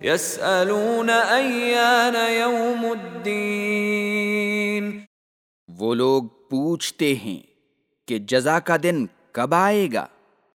يسألون أيان يوم الدين وہ لوگ پوچھتے ہیں کہ جزا کا دن کب آئے گا؟